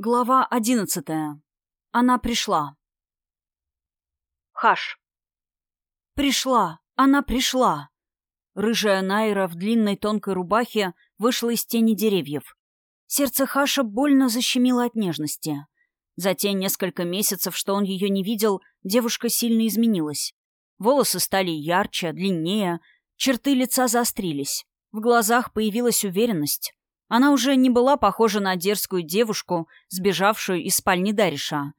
Глава одиннадцатая. Она пришла. Хаш. Пришла. Она пришла. Рыжая Найра в длинной тонкой рубахе вышла из тени деревьев. Сердце Хаша больно защемило от нежности. За те несколько месяцев, что он ее не видел, девушка сильно изменилась. Волосы стали ярче, длиннее, черты лица заострились. В глазах появилась уверенность. Она уже не была похожа на дерзкую девушку, сбежавшую из спальни Дариша.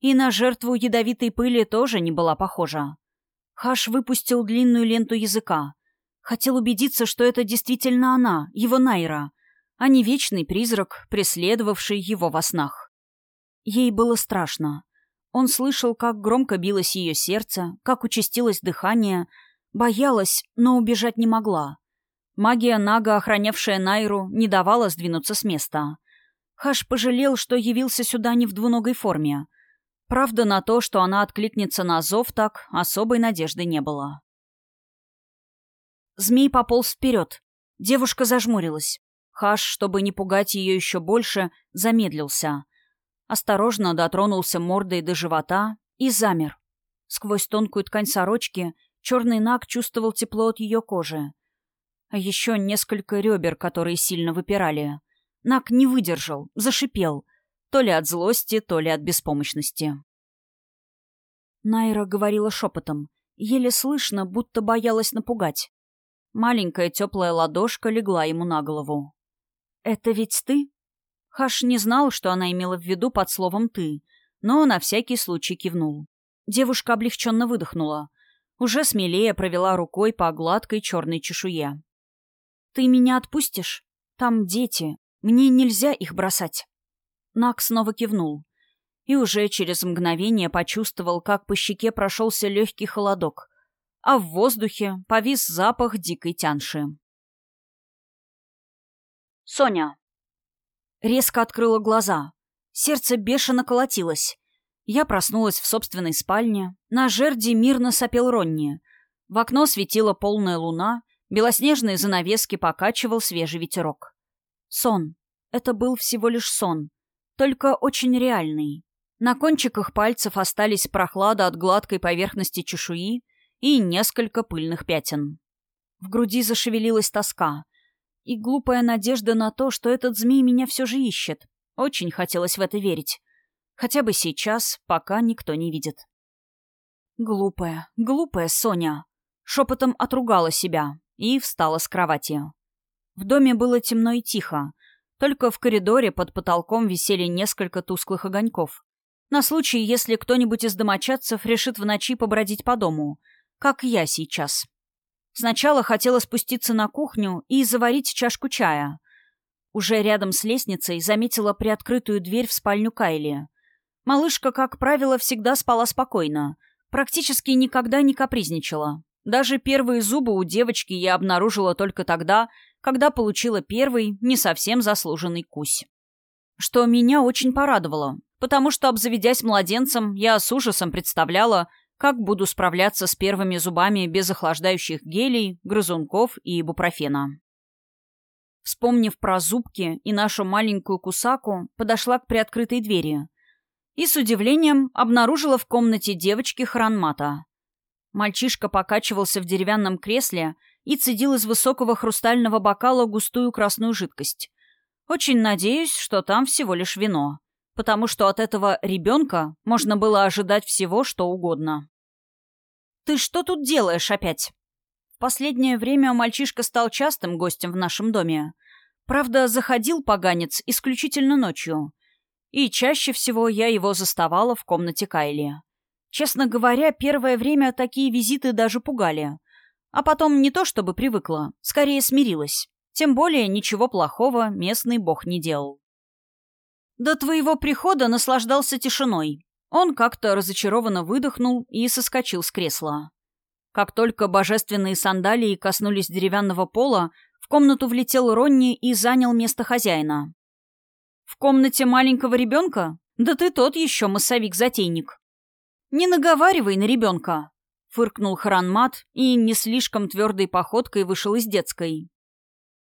И на жертву ядовитой пыли тоже не была похожа. Хаш выпустил длинную ленту языка. Хотел убедиться, что это действительно она, его Найра, а не вечный призрак, преследовавший его во снах. Ей было страшно. Он слышал, как громко билось ее сердце, как участилось дыхание, боялась, но убежать не могла. Магия Нага, охранявшая Найру, не давала сдвинуться с места. Хаш пожалел, что явился сюда не в двуногой форме. Правда, на то, что она откликнется на зов так, особой надежды не было. Змей пополз вперед. Девушка зажмурилась. Хаш, чтобы не пугать ее еще больше, замедлился. Осторожно дотронулся мордой до живота и замер. Сквозь тонкую ткань сорочки черный наг чувствовал тепло от ее кожи а еще несколько ребер, которые сильно выпирали. Нак не выдержал, зашипел. То ли от злости, то ли от беспомощности. Найра говорила шепотом, еле слышно, будто боялась напугать. Маленькая теплая ладошка легла ему на голову. «Это ведь ты?» Хаш не знал, что она имела в виду под словом «ты», но на всякий случай кивнул. Девушка облегченно выдохнула. Уже смелее провела рукой по гладкой черной чешуе. «Ты меня отпустишь? Там дети. Мне нельзя их бросать». Нак снова кивнул. И уже через мгновение почувствовал, как по щеке прошелся легкий холодок, а в воздухе повис запах дикой тянши. Соня. Резко открыла глаза. Сердце бешено колотилось. Я проснулась в собственной спальне. На жерди мирно сопел Ронни. В окно светила полная луна, Белоснежные занавески покачивал свежий ветерок. Сон. Это был всего лишь сон. Только очень реальный. На кончиках пальцев остались прохлада от гладкой поверхности чешуи и несколько пыльных пятен. В груди зашевелилась тоска. И глупая надежда на то, что этот змей меня все же ищет. Очень хотелось в это верить. Хотя бы сейчас, пока никто не видит. Глупая, глупая Соня. Шепотом отругала себя и встала с кровати. В доме было темно и тихо. Только в коридоре под потолком висели несколько тусклых огоньков. На случай, если кто-нибудь из домочадцев решит в ночи побродить по дому. Как я сейчас. Сначала хотела спуститься на кухню и заварить чашку чая. Уже рядом с лестницей заметила приоткрытую дверь в спальню Кайли. Малышка, как правило, всегда спала спокойно. Практически никогда не капризничала. Даже первые зубы у девочки я обнаружила только тогда, когда получила первый, не совсем заслуженный кусь. Что меня очень порадовало, потому что, обзаведясь младенцем, я с ужасом представляла, как буду справляться с первыми зубами без охлаждающих гелей, грызунков и ибупрофена. Вспомнив про зубки и нашу маленькую кусаку, подошла к приоткрытой двери и с удивлением обнаружила в комнате девочки хранмата. Мальчишка покачивался в деревянном кресле и цедил из высокого хрустального бокала густую красную жидкость. Очень надеюсь, что там всего лишь вино, потому что от этого ребенка можно было ожидать всего, что угодно. «Ты что тут делаешь опять?» В последнее время мальчишка стал частым гостем в нашем доме. Правда, заходил поганец исключительно ночью. И чаще всего я его заставала в комнате Кайли. Честно говоря, первое время такие визиты даже пугали. А потом не то чтобы привыкла, скорее смирилась. Тем более ничего плохого местный бог не делал. До твоего прихода наслаждался тишиной. Он как-то разочарованно выдохнул и соскочил с кресла. Как только божественные сандалии коснулись деревянного пола, в комнату влетел Ронни и занял место хозяина. «В комнате маленького ребенка? Да ты тот еще массовик-затейник». «Не наговаривай на ребенка!» — фыркнул Харанмат и не слишком твердой походкой вышел из детской.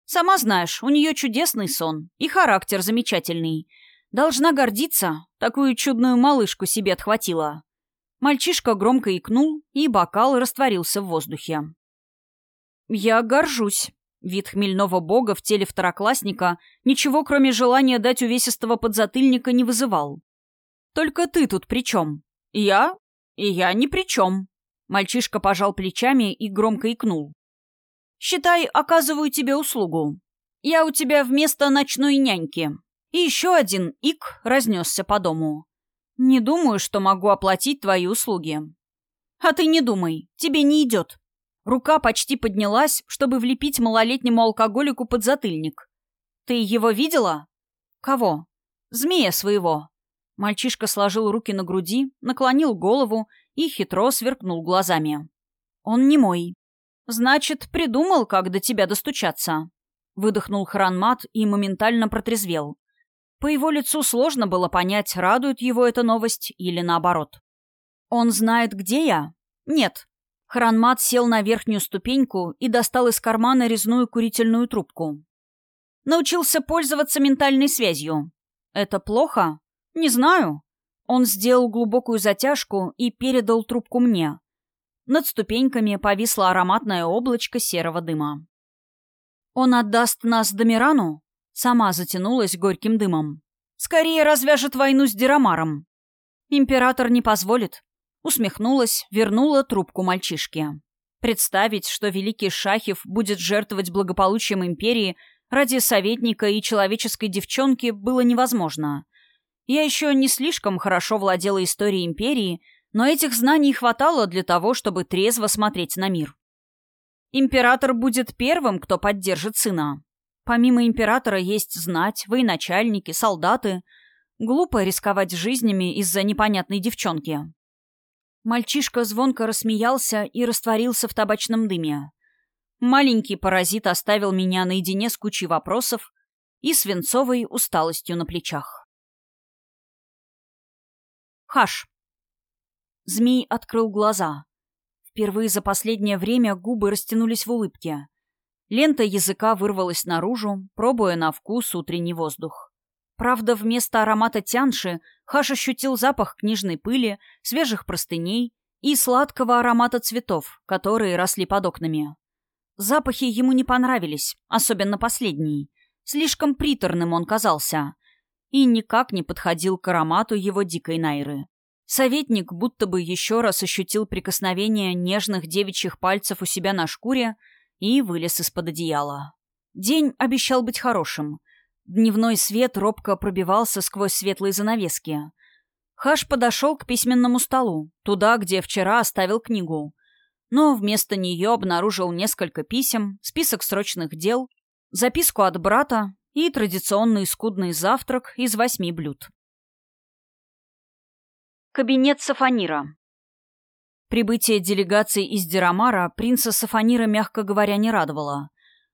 «Сама знаешь, у нее чудесный сон и характер замечательный. Должна гордиться, такую чудную малышку себе отхватила. Мальчишка громко икнул, и бокал растворился в воздухе. «Я горжусь». Вид хмельного бога в теле второклассника ничего, кроме желания дать увесистого подзатыльника, не вызывал. «Только ты тут при чем?» «Я? Я ни при чем». Мальчишка пожал плечами и громко икнул. «Считай, оказываю тебе услугу. Я у тебя вместо ночной няньки». И еще один ик разнесся по дому. «Не думаю, что могу оплатить твои услуги». «А ты не думай, тебе не идет. Рука почти поднялась, чтобы влепить малолетнему алкоголику под затыльник. «Ты его видела?» «Кого?» «Змея своего». Мальчишка сложил руки на груди, наклонил голову и хитро сверкнул глазами. «Он не мой». «Значит, придумал, как до тебя достучаться». Выдохнул Хранмат и моментально протрезвел. По его лицу сложно было понять, радует его эта новость или наоборот. «Он знает, где я?» «Нет, Хранмат сел на верхнюю ступеньку и достал из кармана резную курительную трубку. Научился пользоваться ментальной связью. Это плохо? Не знаю. Он сделал глубокую затяжку и передал трубку мне. Над ступеньками повисло ароматное облачко серого дыма. «Он отдаст нас Домирану?» Сама затянулась горьким дымом. «Скорее развяжет войну с Дирамаром. Император не позволит. Усмехнулась, вернула трубку мальчишке. Представить, что великий Шахев будет жертвовать благополучием империи ради советника и человеческой девчонки, было невозможно. Я еще не слишком хорошо владела историей империи, но этих знаний хватало для того, чтобы трезво смотреть на мир. Император будет первым, кто поддержит сына. Помимо императора есть знать, военачальники, солдаты. Глупо рисковать жизнями из-за непонятной девчонки. Мальчишка звонко рассмеялся и растворился в табачном дыме. Маленький паразит оставил меня наедине с кучей вопросов и свинцовой усталостью на плечах. Хаш. Змей открыл глаза. Впервые за последнее время губы растянулись в улыбке. Лента языка вырвалась наружу, пробуя на вкус утренний воздух. Правда, вместо аромата тянши Хаш ощутил запах книжной пыли, свежих простыней и сладкого аромата цветов, которые росли под окнами. Запахи ему не понравились, особенно последний. Слишком приторным он казался. И никак не подходил к аромату его дикой найры. Советник будто бы еще раз ощутил прикосновение нежных девичьих пальцев у себя на шкуре и вылез из-под одеяла. День обещал быть хорошим — Дневной свет робко пробивался сквозь светлые занавески. Хаш подошел к письменному столу, туда, где вчера оставил книгу. Но вместо нее обнаружил несколько писем, список срочных дел, записку от брата и традиционный скудный завтрак из восьми блюд. Кабинет Сафанира Прибытие делегации из Дирамара принца Сафанира, мягко говоря, не радовало.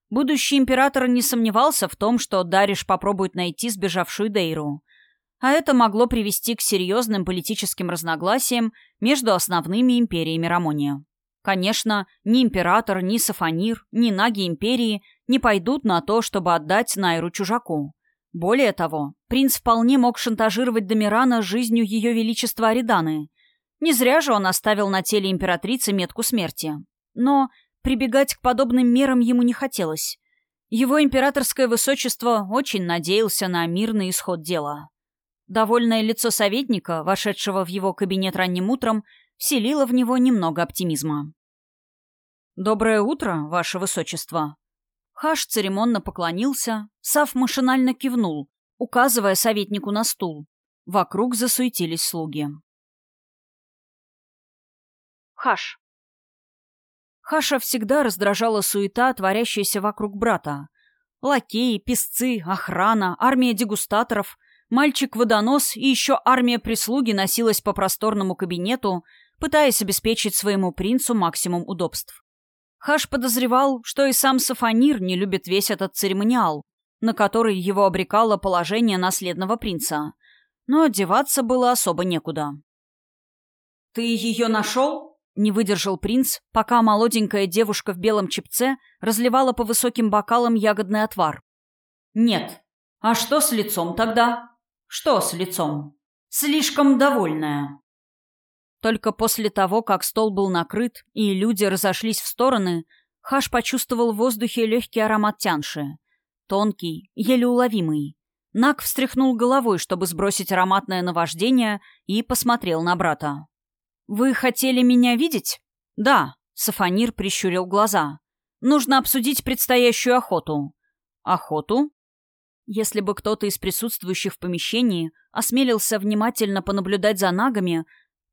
Будущий император не сомневался в том, что Дариш попробует найти сбежавшую Дейру. А это могло привести к серьезным политическим разногласиям между основными империями Рамония. Конечно, ни император, ни Сафанир, ни наги империи не пойдут на то, чтобы отдать Найру чужаку. Более того, принц вполне мог шантажировать Домирана жизнью ее величества Ариданы. Не зря же он оставил на теле императрицы метку смерти. Но Прибегать к подобным мерам ему не хотелось. Его императорское высочество очень надеялся на мирный исход дела. Довольное лицо советника, вошедшего в его кабинет ранним утром, вселило в него немного оптимизма. «Доброе утро, ваше высочество!» Хаш церемонно поклонился, Сав машинально кивнул, указывая советнику на стул. Вокруг засуетились слуги. Хаш. Хаша всегда раздражала суета, творящаяся вокруг брата. Лакеи, песцы, охрана, армия дегустаторов, мальчик-водонос и еще армия прислуги носилась по просторному кабинету, пытаясь обеспечить своему принцу максимум удобств. Хаш подозревал, что и сам Сафанир не любит весь этот церемониал, на который его обрекало положение наследного принца. Но одеваться было особо некуда. «Ты ее нашел?» Не выдержал принц, пока молоденькая девушка в белом чепце разливала по высоким бокалам ягодный отвар. «Нет. А что с лицом тогда?» Что с лицом? Слишком довольная. Только после того, как стол был накрыт и люди разошлись в стороны, Хаш почувствовал в воздухе легкий аромат тянши. Тонкий, еле уловимый. Нак встряхнул головой, чтобы сбросить ароматное наваждение, и посмотрел на брата. «Вы хотели меня видеть?» «Да», — Сафанир прищурил глаза. «Нужно обсудить предстоящую охоту». «Охоту?» Если бы кто-то из присутствующих в помещении осмелился внимательно понаблюдать за нагами,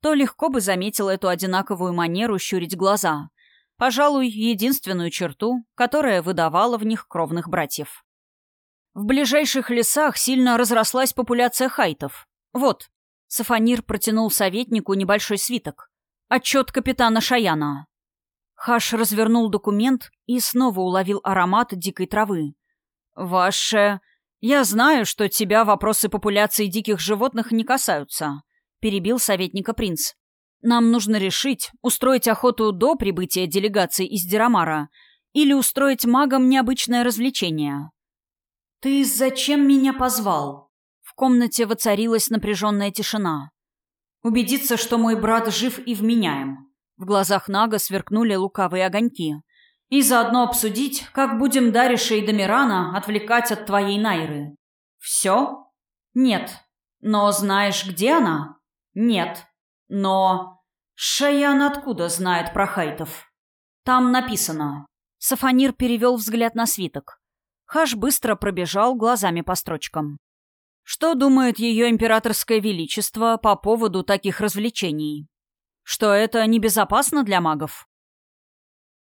то легко бы заметил эту одинаковую манеру щурить глаза. Пожалуй, единственную черту, которая выдавала в них кровных братьев. В ближайших лесах сильно разрослась популяция хайтов. Вот, Сафанир протянул советнику небольшой свиток. Отчет капитана Шаяна. Хаш развернул документ и снова уловил аромат дикой травы. «Ваше...» «Я знаю, что тебя вопросы популяции диких животных не касаются», — перебил советника принц. «Нам нужно решить, устроить охоту до прибытия делегации из Дирамара или устроить магам необычное развлечение». «Ты зачем меня позвал?» В комнате воцарилась напряженная тишина. «Убедиться, что мой брат жив и вменяем». В глазах Нага сверкнули лукавые огоньки и заодно обсудить, как будем Дариша и Дамирана отвлекать от твоей Найры. Все? Нет. Но знаешь, где она? Нет. Но... Шаян откуда знает про хайтов? Там написано. Сафанир перевел взгляд на свиток. Хаш быстро пробежал глазами по строчкам. Что думает ее императорское величество по поводу таких развлечений? Что это небезопасно для магов?